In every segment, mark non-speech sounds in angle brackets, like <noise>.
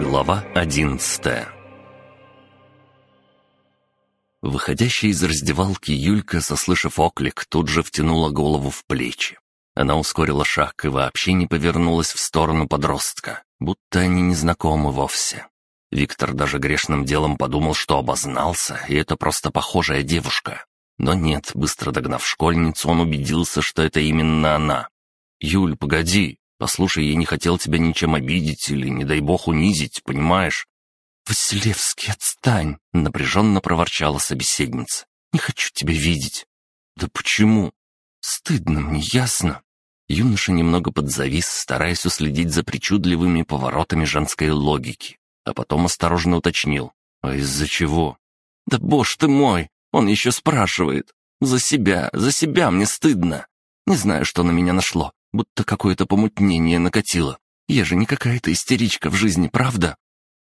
Глава одиннадцатая Выходящая из раздевалки Юлька, заслышав оклик, тут же втянула голову в плечи. Она ускорила шаг и вообще не повернулась в сторону подростка, будто они не знакомы вовсе. Виктор даже грешным делом подумал, что обознался, и это просто похожая девушка. Но нет, быстро догнав школьницу, он убедился, что это именно она. «Юль, погоди, послушай, я не хотел тебя ничем обидеть или, не дай бог, унизить, понимаешь?» «Василевский, отстань!» — напряженно проворчала собеседница. «Не хочу тебя видеть». «Да почему?» «Стыдно мне, ясно?» Юноша немного подзавис, стараясь уследить за причудливыми поворотами женской логики, а потом осторожно уточнил. «А из-за чего?» «Да боже ты мой! Он еще спрашивает. За себя, за себя мне стыдно. Не знаю, что на меня нашло, будто какое-то помутнение накатило. Я же не какая-то истеричка в жизни, правда?»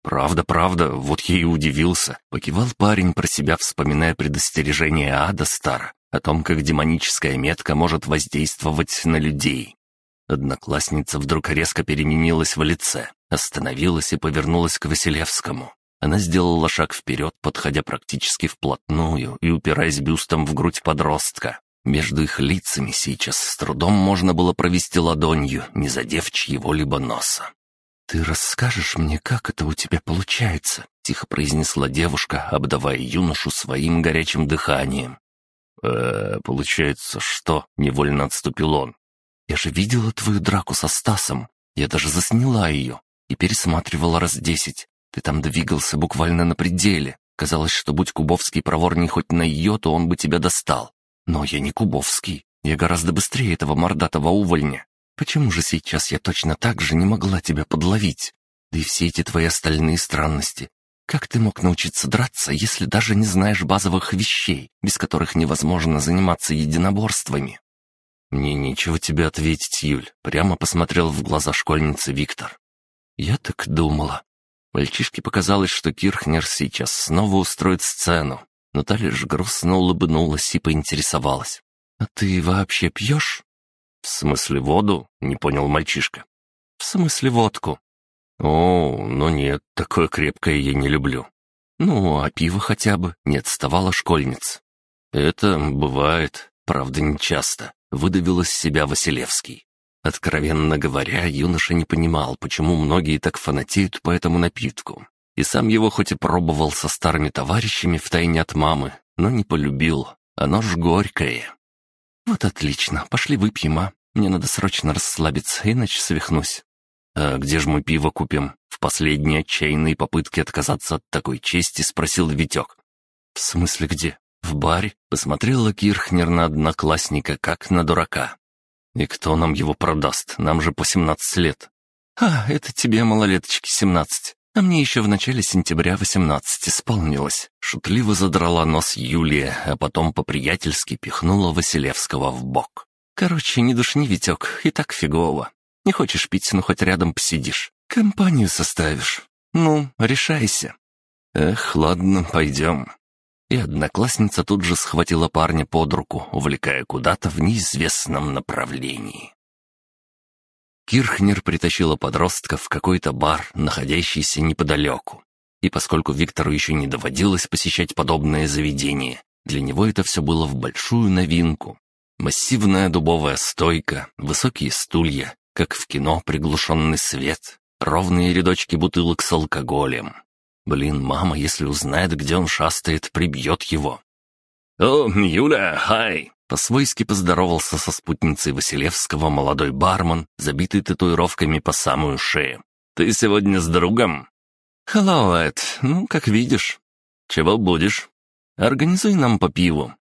«Правда, правда, вот я и удивился», — покивал парень про себя, вспоминая предостережение Ада Стара о том, как демоническая метка может воздействовать на людей. Одноклассница вдруг резко переменилась в лице, остановилась и повернулась к Василевскому. Она сделала шаг вперед, подходя практически вплотную и упираясь бюстом в грудь подростка. Между их лицами сейчас с трудом можно было провести ладонью, не задев чьего-либо носа. «Ты расскажешь мне, как это у тебя получается?» — тихо произнесла девушка, обдавая юношу своим горячим дыханием. «Э, получается, что?» — невольно отступил он. «Я же видела твою драку со Стасом. Я даже засняла ее и пересматривала раз десять. Ты там двигался буквально на пределе. Казалось, что будь Кубовский проворней хоть на то он бы тебя достал. Но я не Кубовский. Я гораздо быстрее этого мордатого увольня. Почему же сейчас я точно так же не могла тебя подловить? Да и все эти твои остальные странности. Как ты мог научиться драться, если даже не знаешь базовых вещей, без которых невозможно заниматься единоборствами?» «Мне нечего тебе ответить, Юль», — прямо посмотрел в глаза школьницы Виктор. «Я так думала». Мальчишке показалось, что Кирхнер сейчас снова устроит сцену, та лишь грустно улыбнулась и поинтересовалась. «А ты вообще пьешь?» «В смысле воду?» — не понял мальчишка. «В смысле водку?» «О, ну нет, такое крепкое я не люблю». «Ну, а пиво хотя бы?» — не отставала школьница. «Это бывает, правда, не часто», — выдавил из себя Василевский. Откровенно говоря, юноша не понимал, почему многие так фанатеют по этому напитку. И сам его хоть и пробовал со старыми товарищами втайне от мамы, но не полюбил. Оно ж горькое. «Вот отлично, пошли выпьем, а? Мне надо срочно расслабиться, иначе свихнусь». «А где же мы пиво купим?» В последней отчаянной попытке отказаться от такой чести спросил Витек. «В смысле где? В баре?» Посмотрела Кирхнер на одноклассника, как на дурака. «И кто нам его продаст? Нам же по семнадцать лет». «А, это тебе, малолеточки, семнадцать. А мне еще в начале сентября восемнадцать исполнилось». Шутливо задрала нос Юлия, а потом по-приятельски пихнула Василевского в бок. «Короче, не душни, Витек, и так фигово. Не хочешь пить, ну хоть рядом посидишь. Компанию составишь. Ну, решайся». «Эх, ладно, пойдем». И одноклассница тут же схватила парня под руку, увлекая куда-то в неизвестном направлении. Кирхнер притащила подростка в какой-то бар, находящийся неподалеку. И поскольку Виктору еще не доводилось посещать подобное заведение, для него это все было в большую новинку. Массивная дубовая стойка, высокие стулья, как в кино приглушенный свет, ровные рядочки бутылок с алкоголем. Блин, мама, если узнает, где он шастает, прибьет его. «О, Юля, хай!» По-свойски поздоровался со спутницей Василевского молодой бармен, забитый татуировками по самую шею. «Ты сегодня с другом?» «Hello, Эд. Ну, как видишь». «Чего будешь?» «Организуй нам по пиву».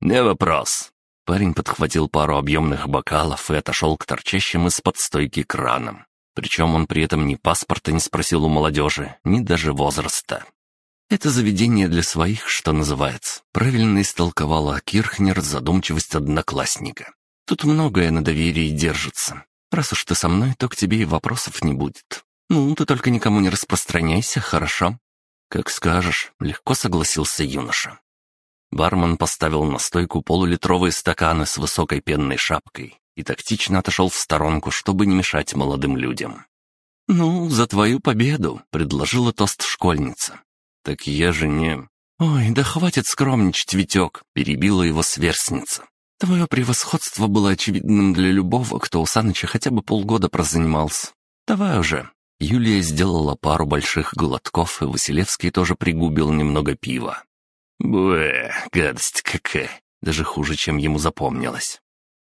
«Не вопрос». Парень подхватил пару объемных бокалов и отошел к торчащим из-под стойки кранам. Причем он при этом ни паспорта не спросил у молодежи, ни даже возраста. «Это заведение для своих, что называется», — правильно истолковала Кирхнер задумчивость одноклассника. «Тут многое на доверии держится. Раз уж ты со мной, то к тебе и вопросов не будет. Ну, ты только никому не распространяйся, хорошо?» «Как скажешь», — легко согласился юноша. Бармен поставил на стойку полулитровые стаканы с высокой пенной шапкой, и тактично отошел в сторонку, чтобы не мешать молодым людям. «Ну, за твою победу!» — предложила тост школьница. «Так я же не...» «Ой, да хватит скромничать, Витек!» — перебила его сверстница. «Твое превосходство было очевидным для любого, кто у Саныча хотя бы полгода прозанимался. Давай уже!» Юлия сделала пару больших глотков, и Василевский тоже пригубил немного пива. «Бэ, гадость какая! Даже хуже, чем ему запомнилось».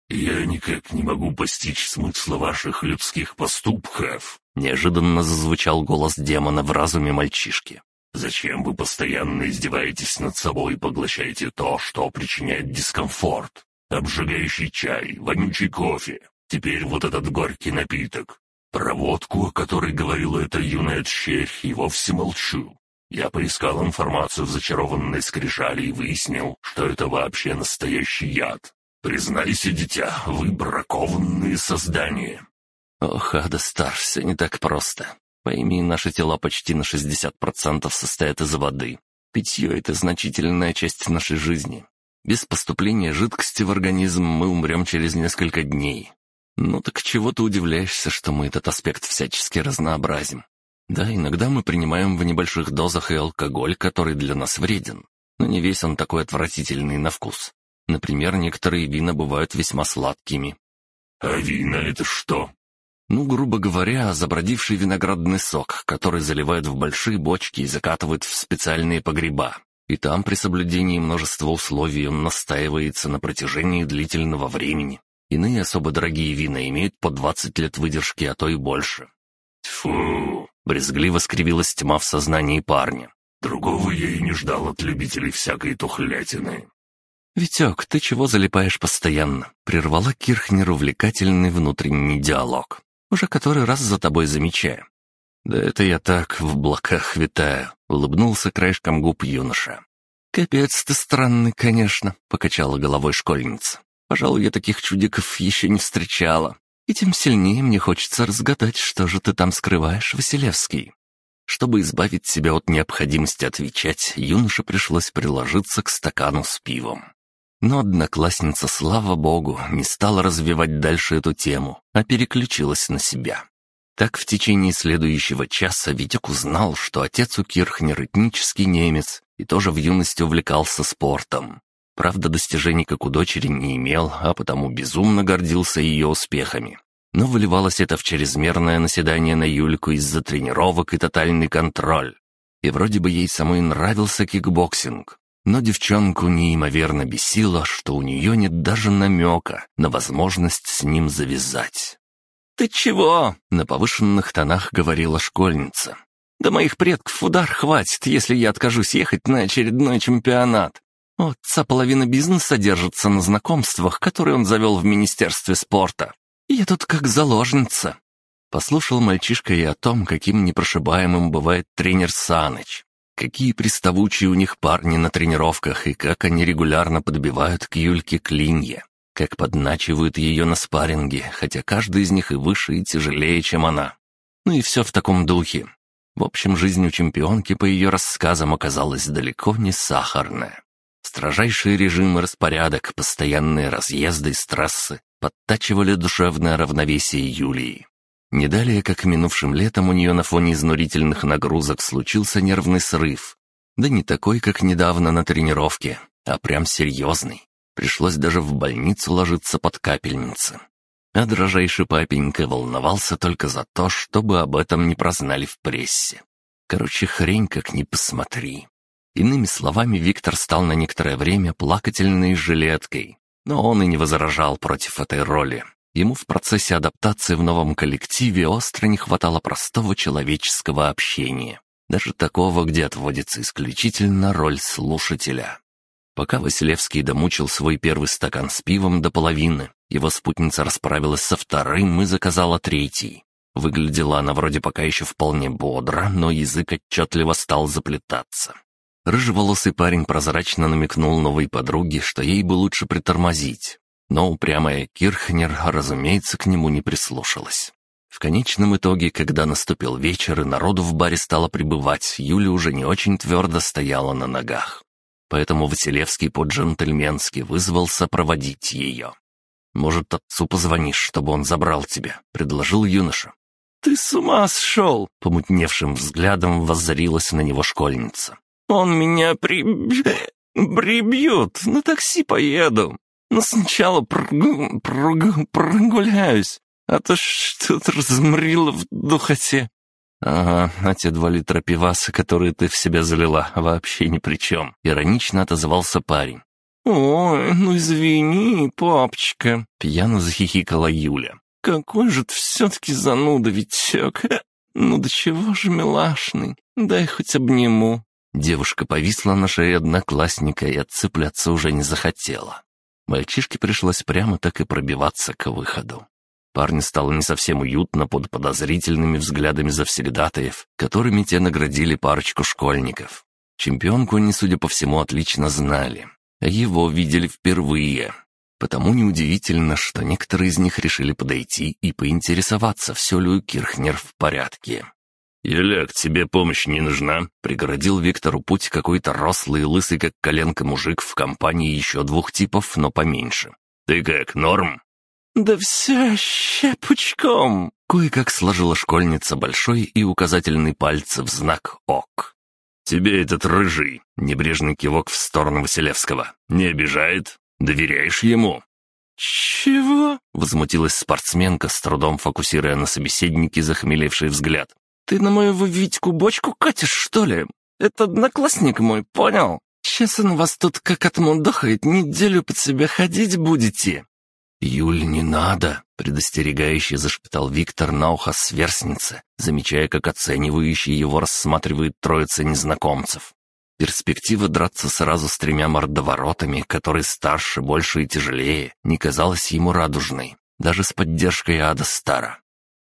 «Я никак не могу постичь смысла ваших людских поступков», — неожиданно зазвучал голос демона в разуме мальчишки. Зачем вы постоянно издеваетесь над собой и поглощаете то, что причиняет дискомфорт? Обжигающий чай, вонючий кофе, теперь вот этот горький напиток. Про водку, о которой говорила эта юная тщерь, и вовсе молчу. Я поискал информацию в зачарованной скрижали и выяснил, что это вообще настоящий яд. Признайся, дитя, вы бракованные создания. Ох, Ада Стар, все не так просто. Пойми, наши тела почти на 60% состоят из воды. Питье — это значительная часть нашей жизни. Без поступления жидкости в организм мы умрем через несколько дней. Ну так чего ты удивляешься, что мы этот аспект всячески разнообразим? Да, иногда мы принимаем в небольших дозах и алкоголь, который для нас вреден. Но не весь он такой отвратительный на вкус. Например, некоторые вина бывают весьма сладкими. «А вина это что?» Ну, грубо говоря, забродивший виноградный сок, который заливают в большие бочки и закатывают в специальные погреба. И там при соблюдении множества условий он настаивается на протяжении длительного времени. Иные особо дорогие вина имеют по 20 лет выдержки, а то и больше. Фу! Брезгливо скривилась тьма в сознании парня. Другого я и не ждал от любителей всякой тухлятины. «Витек, ты чего залипаешь постоянно?» — прервала Кирхнер увлекательный внутренний диалог. Уже который раз за тобой замечаю». «Да это я так в облаках витаю», — улыбнулся краешком губ юноша. «Капец ты странный, конечно», — покачала головой школьница. «Пожалуй, я таких чудиков еще не встречала. И тем сильнее мне хочется разгадать, что же ты там скрываешь, Василевский». Чтобы избавить себя от необходимости отвечать, юноше пришлось приложиться к стакану с пивом. Но одноклассница, слава богу, не стала развивать дальше эту тему, а переключилась на себя. Так в течение следующего часа Витек узнал, что отец у Кирхнер этнический немец и тоже в юности увлекался спортом. Правда, достижений как у дочери не имел, а потому безумно гордился ее успехами. Но выливалось это в чрезмерное наседание на Юльку из-за тренировок и тотальный контроль. И вроде бы ей самой нравился кикбоксинг, но девчонку неимоверно бесило, что у нее нет даже намека на возможность с ним завязать. «Ты чего?» — на повышенных тонах говорила школьница. «Да моих предков удар хватит, если я откажусь ехать на очередной чемпионат. У отца половина бизнеса держится на знакомствах, которые он завел в Министерстве спорта. Я тут как заложница». Послушал мальчишка и о том, каким непрошибаемым бывает тренер Саныч. Какие приставучие у них парни на тренировках и как они регулярно подбивают к Юльке клинья. Как подначивают ее на спарринге, хотя каждый из них и выше, и тяжелее, чем она. Ну и все в таком духе. В общем, жизнь у чемпионки, по ее рассказам, оказалась далеко не сахарная. Строжайший режим и распорядок, постоянные разъезды и стрессы подтачивали душевное равновесие Юлии. Не далее, как минувшим летом у нее на фоне изнурительных нагрузок случился нервный срыв. Да не такой, как недавно на тренировке, а прям серьезный. Пришлось даже в больницу ложиться под капельницы. А дрожайший папенька волновался только за то, чтобы об этом не прознали в прессе. Короче, хрень как ни посмотри. Иными словами, Виктор стал на некоторое время плакательной жилеткой, но он и не возражал против этой роли. Ему в процессе адаптации в новом коллективе остро не хватало простого человеческого общения, даже такого, где отводится исключительно роль слушателя. Пока Василевский домучил свой первый стакан с пивом до половины, его спутница расправилась со вторым и заказала третий. Выглядела она вроде пока еще вполне бодро, но язык отчетливо стал заплетаться. Рыжеволосый парень прозрачно намекнул новой подруге, что ей бы лучше притормозить, но упрямая Кирхнер, разумеется, к нему не прислушалась. В конечном итоге, когда наступил вечер и народу в баре стало прибывать, Юля уже не очень твердо стояла на ногах. Поэтому Василевский по-джентльменски вызвался проводить ее. Может, отцу позвонишь, чтобы он забрал тебя», — предложил юноша. «Ты с ума сошел!» — помутневшим взглядом воззрилась на него школьница. «Он меня при... прибьет, на такси поеду. Но сначала прогу... прогу... прогуляюсь, а то что-то размрило в духоте». «Ага, а те два литра пиваса, которые ты в себя залила, вообще ни при чем», — иронично отозвался парень. «Ой, ну извини, папочка», — пьяно захихикала Юля. «Какой же ты все-таки зануда, Витек! Ну до чего же милашный, дай хоть обниму». Девушка повисла на шее одноклассника и отцепляться уже не захотела. Мальчишке пришлось прямо так и пробиваться к выходу. Парню стало не совсем уютно под подозрительными взглядами завсегдатаев, которыми те наградили парочку школьников. Чемпионку они, судя по всему, отлично знали. Его видели впервые. Потому неудивительно, что некоторые из них решили подойти и поинтересоваться, все ли у Кирхнер в порядке. «Юляк, тебе помощь не нужна?» — преградил Виктору путь какой-то рослый, лысый, как коленка мужик в компании еще двух типов, но поменьше. «Ты как, норм?» «Да все щепочком!» — кое-как сложила школьница большой и указательный пальцы в знак «ок». «Тебе этот рыжий», — небрежный кивок в сторону Василевского, — «не обижает? Доверяешь ему?» «Чего?» — возмутилась спортсменка, с трудом фокусируя на собеседнике захмелевший взгляд. «Ты на моего Витьку бочку катишь, что ли? Это одноклассник мой, понял? Сейчас он вас тут как отмудохает, неделю под себя ходить будете». «Юль, не надо!» — предостерегающе зашептал Виктор на ухо сверстнице, замечая, как оценивающий его рассматривает троица незнакомцев. Перспектива драться сразу с тремя мордоворотами, которые старше, больше и тяжелее, не казалась ему радужной, даже с поддержкой Ада Стара.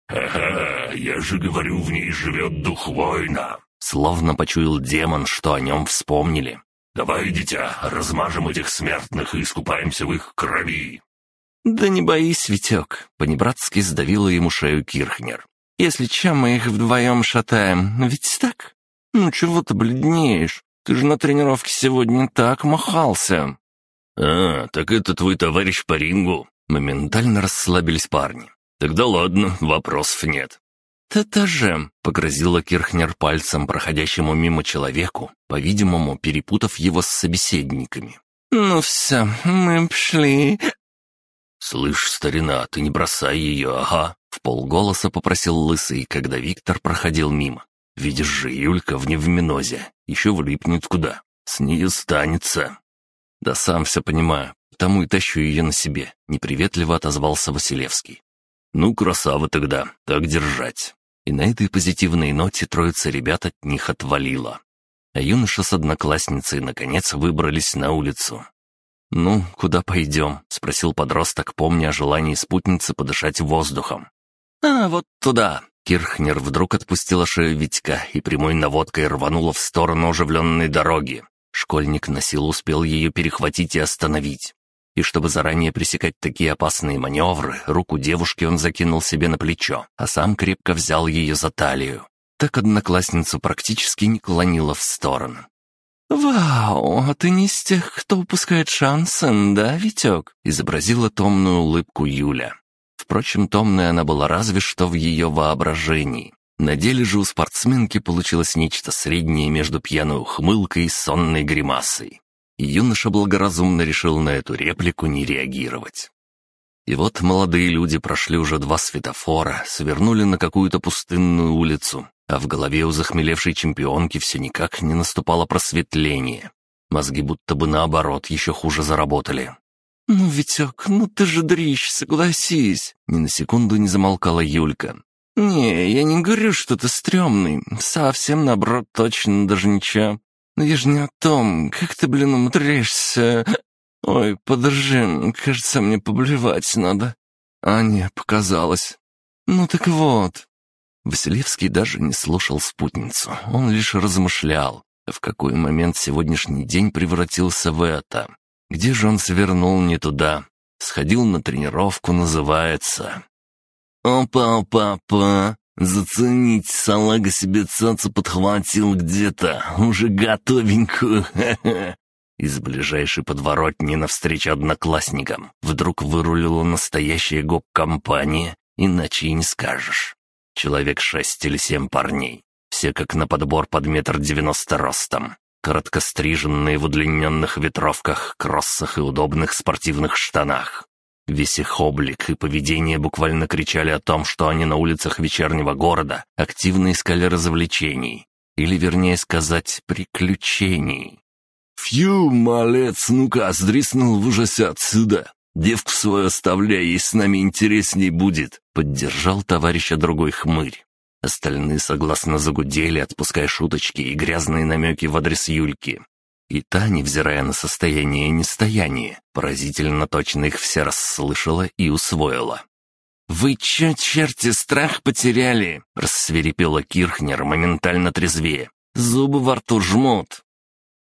«Ха-ха, я же говорю, в ней живет дух воина!» Словно почуял демон, что о нем вспомнили. «Давай, дитя, размажем этих смертных и искупаемся в их крови!» «Да не боись, Витек!» — понебратски сдавила ему шею Кирхнер. «Если чем мы их вдвоем шатаем, ведь так? Ну чего ты бледнеешь? Ты же на тренировке сегодня так махался!» «А, так это твой товарищ по рингу?» Моментально расслабились парни. «Тогда ладно, вопросов нет». «Это же!» — погрозила Кирхнер пальцем проходящему мимо человеку, по-видимому, перепутав его с собеседниками. «Ну все, мы пошли. «Слышь, старина, ты не бросай ее, ага!» В полголоса попросил Лысый, когда Виктор проходил мимо. «Видишь же, Юлька в невминозе, еще влипнет куда. С нее станется». «Да сам все понимаю, потому и тащу ее на себе», — неприветливо отозвался Василевский. «Ну, красава тогда, так держать». И на этой позитивной ноте троица ребят от них отвалила. А юноша с одноклассницей наконец выбрались на улицу. «Ну, куда пойдем?» — спросил подросток, помня о желании спутницы подышать воздухом. «А, вот туда!» Кирхнер вдруг отпустила шею Витька и прямой наводкой рванула в сторону оживленной дороги. Школьник на силу успел ее перехватить и остановить. И чтобы заранее пресекать такие опасные маневры, руку девушки он закинул себе на плечо, а сам крепко взял ее за талию. Так одноклассницу практически не клонило в сторону. «Вау, а ты не из тех, кто упускает шансы, да, Витек?» — изобразила томную улыбку Юля. Впрочем, томная она была разве что в ее воображении. На деле же у спортсменки получилось нечто среднее между пьяной ухмылкой и сонной гримасой. Юноша благоразумно решил на эту реплику не реагировать. И вот молодые люди прошли уже два светофора, свернули на какую-то пустынную улицу, а в голове у захмелевшей чемпионки все никак не наступало просветление. Мозги будто бы наоборот еще хуже заработали. «Ну, Витек, ну ты же дрищ, согласись!» Ни на секунду не замолкала Юлька. «Не, я не говорю, что ты стрёмный. Совсем наоборот, точно даже ничего. Но я же не о том, как ты, блин, умудряешься... Ой, подожди, кажется, мне поблевать надо». А не, показалось. «Ну так вот, Василевский даже не слушал спутницу, он лишь размышлял, в какой момент сегодняшний день превратился в это. Где же он свернул не туда? Сходил на тренировку, называется. «Опа-опа-опа! Заценить, салага себе цацу подхватил где-то, уже готовенькую, <laughs> Из ближайшей подворотни навстречу одноклассникам. Вдруг вырулила настоящая гоп-компания, иначе и не скажешь. Человек шесть или семь парней, все как на подбор под метр девяносто ростом, короткостриженные в удлиненных ветровках, кроссах и удобных спортивных штанах. Весь их облик и поведение буквально кричали о том, что они на улицах вечернего города активно искали развлечений, или, вернее сказать, приключений. «Фью, малец, ну-ка, сдриснул в ужасе отсюда! Девку свою оставляй, ей с нами интересней будет!» Поддержал товарища другой хмырь. Остальные согласно загудели, отпуская шуточки и грязные намеки в адрес Юльки. И та, невзирая на состояние и нестояние, поразительно точно их все расслышала и усвоила. «Вы чё, черти, страх потеряли?» — рассверепела Кирхнер, моментально трезвее. «Зубы во рту жмут.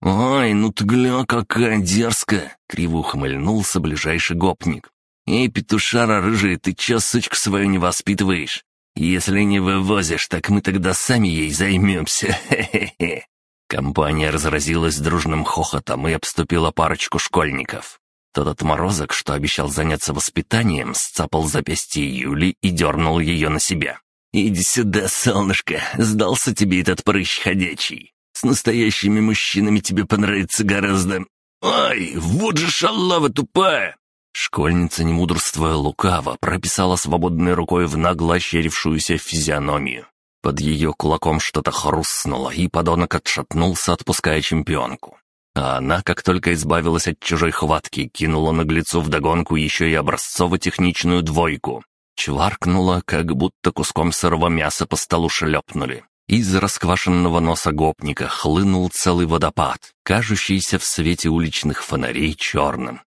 «Ой, ну ты гля, какая дерзкая!» — криво ухмыльнулся ближайший гопник. «Эй, петушара рыжий, ты чё сучку свою не воспитываешь? Если не вывозишь, так мы тогда сами ей займемся. <laughs> Хе-хе-хе!» Компания разразилась дружным хохотом и обступила парочку школьников. Тот отморозок, что обещал заняться воспитанием, сцапал запястье Юли и дернул ее на себя. «Иди сюда, солнышко, сдался тебе этот прыщ ходячий. С настоящими мужчинами тебе понравится гораздо... Ай, вот же шалава тупая!» Школьница, не мудрствуя лукаво, прописала свободной рукой в нагло ощерившуюся физиономию. Под ее кулаком что-то хрустнуло, и подонок отшатнулся, отпуская чемпионку. А она, как только избавилась от чужой хватки, кинула наглецу вдогонку еще и образцово-техничную двойку. Чваркнула, как будто куском сырого мяса по столу шлепнули. Из расквашенного носа гопника хлынул целый водопад, кажущийся в свете уличных фонарей черным.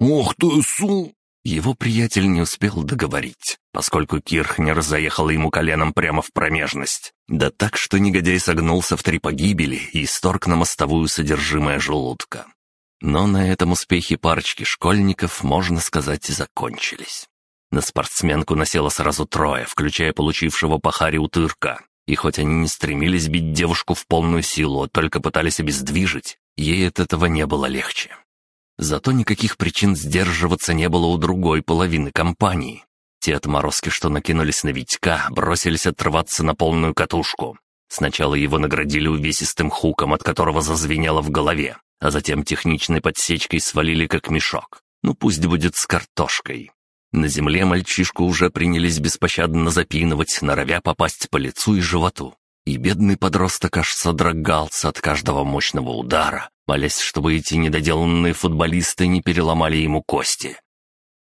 «Ох ты, су!» Его приятель не успел договорить, поскольку Кирхнер заехал ему коленом прямо в промежность. Да так, что негодяй согнулся в три погибели и исторг на мостовую содержимое желудка. Но на этом успехи парочки школьников, можно сказать, и закончились. На спортсменку насело сразу трое, включая получившего по утырка. И хоть они не стремились бить девушку в полную силу, а только пытались обездвижить, ей от этого не было легче. Зато никаких причин сдерживаться не было у другой половины компании. Те отморозки, что накинулись на Витька, бросились отрываться на полную катушку. Сначала его наградили увесистым хуком, от которого зазвенело в голове, а затем техничной подсечкой свалили как мешок. Ну пусть будет с картошкой. На земле мальчишку уже принялись беспощадно запинывать, норовя попасть по лицу и животу. И бедный подросток аж содрогался от каждого мощного удара, молясь, чтобы эти недоделанные футболисты не переломали ему кости.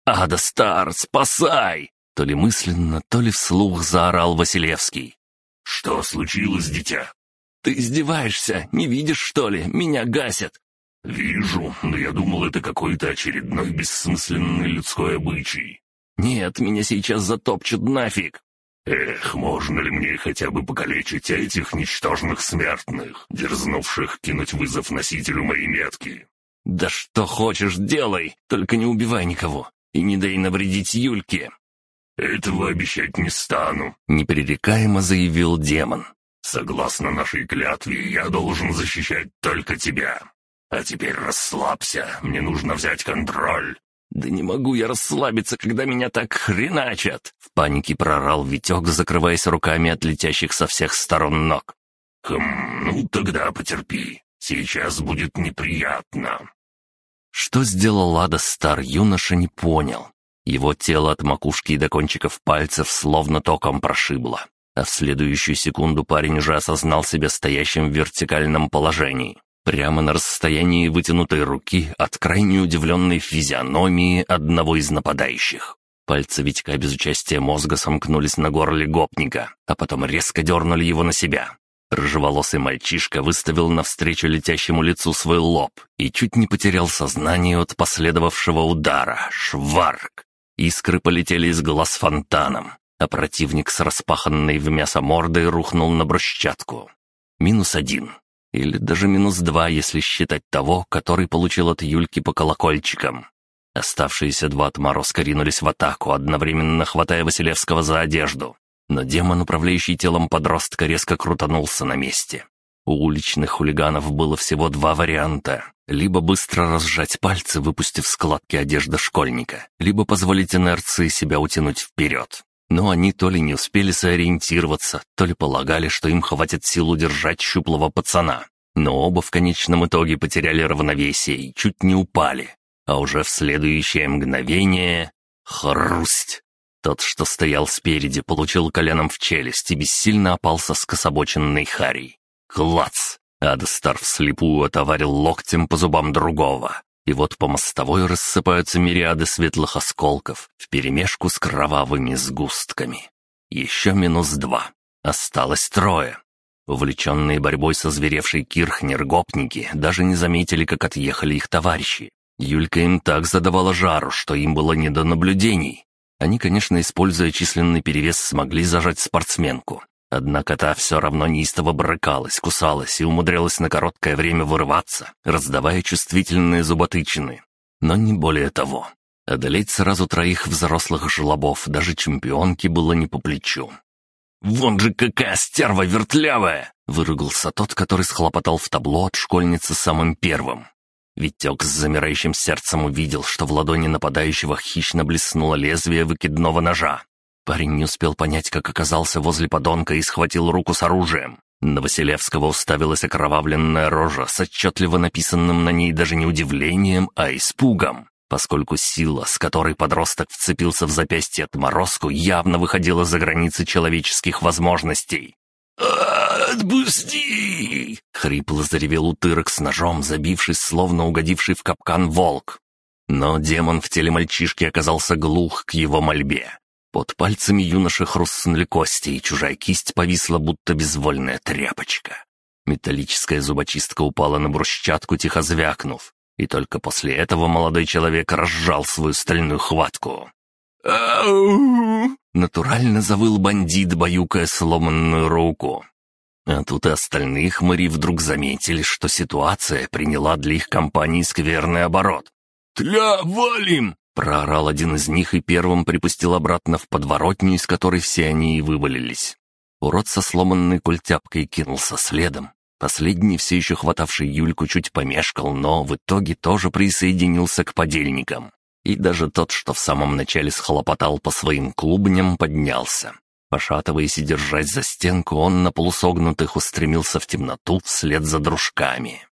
«Ада Стар, спасай!» То ли мысленно, то ли вслух заорал Василевский. «Что случилось, дитя?» «Ты издеваешься? Не видишь, что ли? Меня гасят!» «Вижу, но я думал, это какой-то очередной бессмысленный людской обычай». «Нет, меня сейчас затопчут нафиг!» «Эх, можно ли мне хотя бы покалечить этих ничтожных смертных, дерзнувших кинуть вызов носителю моей метки?» «Да что хочешь, делай, только не убивай никого и не дай навредить Юльке!» «Этого обещать не стану», — непререкаемо заявил демон. «Согласно нашей клятве, я должен защищать только тебя. А теперь расслабься, мне нужно взять контроль». «Да не могу я расслабиться, когда меня так хреначат!» В панике прорал Витек, закрываясь руками от летящих со всех сторон ног. «Хм, ну тогда потерпи. Сейчас будет неприятно». Что сделал Лада Стар, юноша не понял. Его тело от макушки до кончиков пальцев словно током прошибло. А в следующую секунду парень уже осознал себя стоящим в вертикальном положении прямо на расстоянии вытянутой руки от крайне удивленной физиономии одного из нападающих. Пальцы Витька без участия мозга сомкнулись на горле гопника, а потом резко дернули его на себя. Рыжеволосый мальчишка выставил навстречу летящему лицу свой лоб и чуть не потерял сознание от последовавшего удара. Шварк! Искры полетели из глаз фонтаном, а противник с распаханной в мясо мордой рухнул на брусчатку. Минус один. Или даже минус два, если считать того, который получил от Юльки по колокольчикам. Оставшиеся два отморозка ринулись в атаку, одновременно хватая Василевского за одежду. Но демон, управляющий телом подростка, резко крутанулся на месте. У уличных хулиганов было всего два варианта. Либо быстро разжать пальцы, выпустив складки одежды школьника, либо позволить инерции себя утянуть вперед. Но они то ли не успели сориентироваться, то ли полагали, что им хватит сил удержать щуплого пацана. Но оба в конечном итоге потеряли равновесие и чуть не упали. А уже в следующее мгновение... Хрусть! Тот, что стоял спереди, получил коленом в челюсть и бессильно опал со скособоченной харей. Клац! Адастар вслепую отоварил локтем по зубам другого. И вот по мостовой рассыпаются мириады светлых осколков вперемешку с кровавыми сгустками. Еще минус два. Осталось трое. Увлеченные борьбой со зверевшей Кирхнер гопники даже не заметили, как отъехали их товарищи. Юлька им так задавала жару, что им было не до наблюдений. Они, конечно, используя численный перевес, смогли зажать спортсменку. Однако та все равно неистово брыкалась, кусалась и умудрялась на короткое время вырываться, раздавая чувствительные зуботычины. Но не более того. Одолеть сразу троих взрослых жлобов даже чемпионке было не по плечу. «Вон же какая стерва вертлявая!» — выругался тот, который схлопотал в табло от школьницы самым первым. Витек с замирающим сердцем увидел, что в ладони нападающего хищно блеснуло лезвие выкидного ножа. Парень не успел понять, как оказался возле подонка и схватил руку с оружием. На Василевского уставилась окровавленная рожа с отчетливо написанным на ней даже не удивлением, а испугом, поскольку сила, с которой подросток вцепился в запястье отморозку, явно выходила за границы человеческих возможностей. «Отпусти!» — хрипло заревел утырок с ножом, забившись, словно угодивший в капкан волк. Но демон в теле мальчишки оказался глух к его мольбе. Под пальцами юноши хрустнули кости, и чужая кисть повисла, будто безвольная тряпочка. Металлическая зубочистка упала на брусчатку, тихо звякнув, и только после этого молодой человек разжал свою стальную хватку. Натурально завыл бандит, баюкая сломанную руку. А тут и остальные хмыри вдруг заметили, что ситуация приняла для их компании скверный оборот. «Тля, валим!» — проорал один из них и первым припустил обратно в подворотню, из которой все они и вывалились. Урод со сломанной культяпкой кинулся следом. Последний, все еще хватавший Юльку, чуть помешкал, но в итоге тоже присоединился к подельникам. И даже тот, что в самом начале схлопотал по своим клубням, поднялся. Пошатываясь и держась за стенку, он на полусогнутых устремился в темноту вслед за дружками.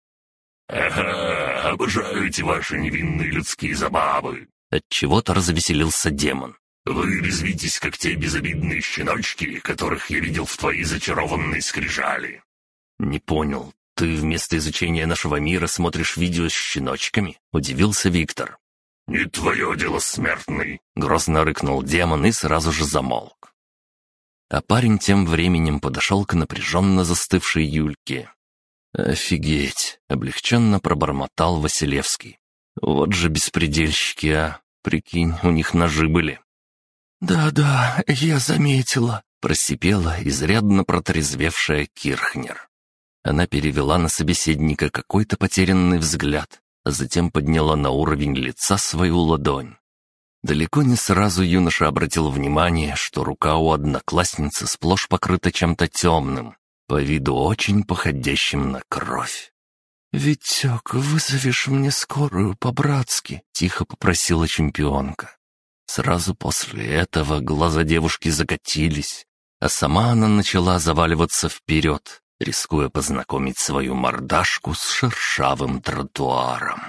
«Ага, обожаю эти ваши невинные людские забавы!» Отчего-то развеселился демон. «Вы резвитесь, как те безобидные щеночки, которых я видел в твоей зачарованной скрижали». «Не понял, ты вместо изучения нашего мира смотришь видео с щеночками?» — удивился Виктор. «Не твое дело, смертный!» — грозно рыкнул демон и сразу же замолк. А парень тем временем подошел к напряженно застывшей Юльке. «Офигеть!» — облегченно пробормотал Василевский. «Вот же беспредельщики, а! Прикинь, у них ножи были». «Да-да, я заметила», — просипела изрядно протрезвевшая Кирхнер. Она перевела на собеседника какой-то потерянный взгляд, а затем подняла на уровень лица свою ладонь. Далеко не сразу юноша обратил внимание, что рука у одноклассницы сплошь покрыта чем-то темным, по виду очень походящим на кровь. «Витек, вызовешь мне скорую по-братски», — тихо попросила чемпионка. Сразу после этого глаза девушки закатились, а сама она начала заваливаться вперед, рискуя познакомить свою мордашку с шершавым тротуаром.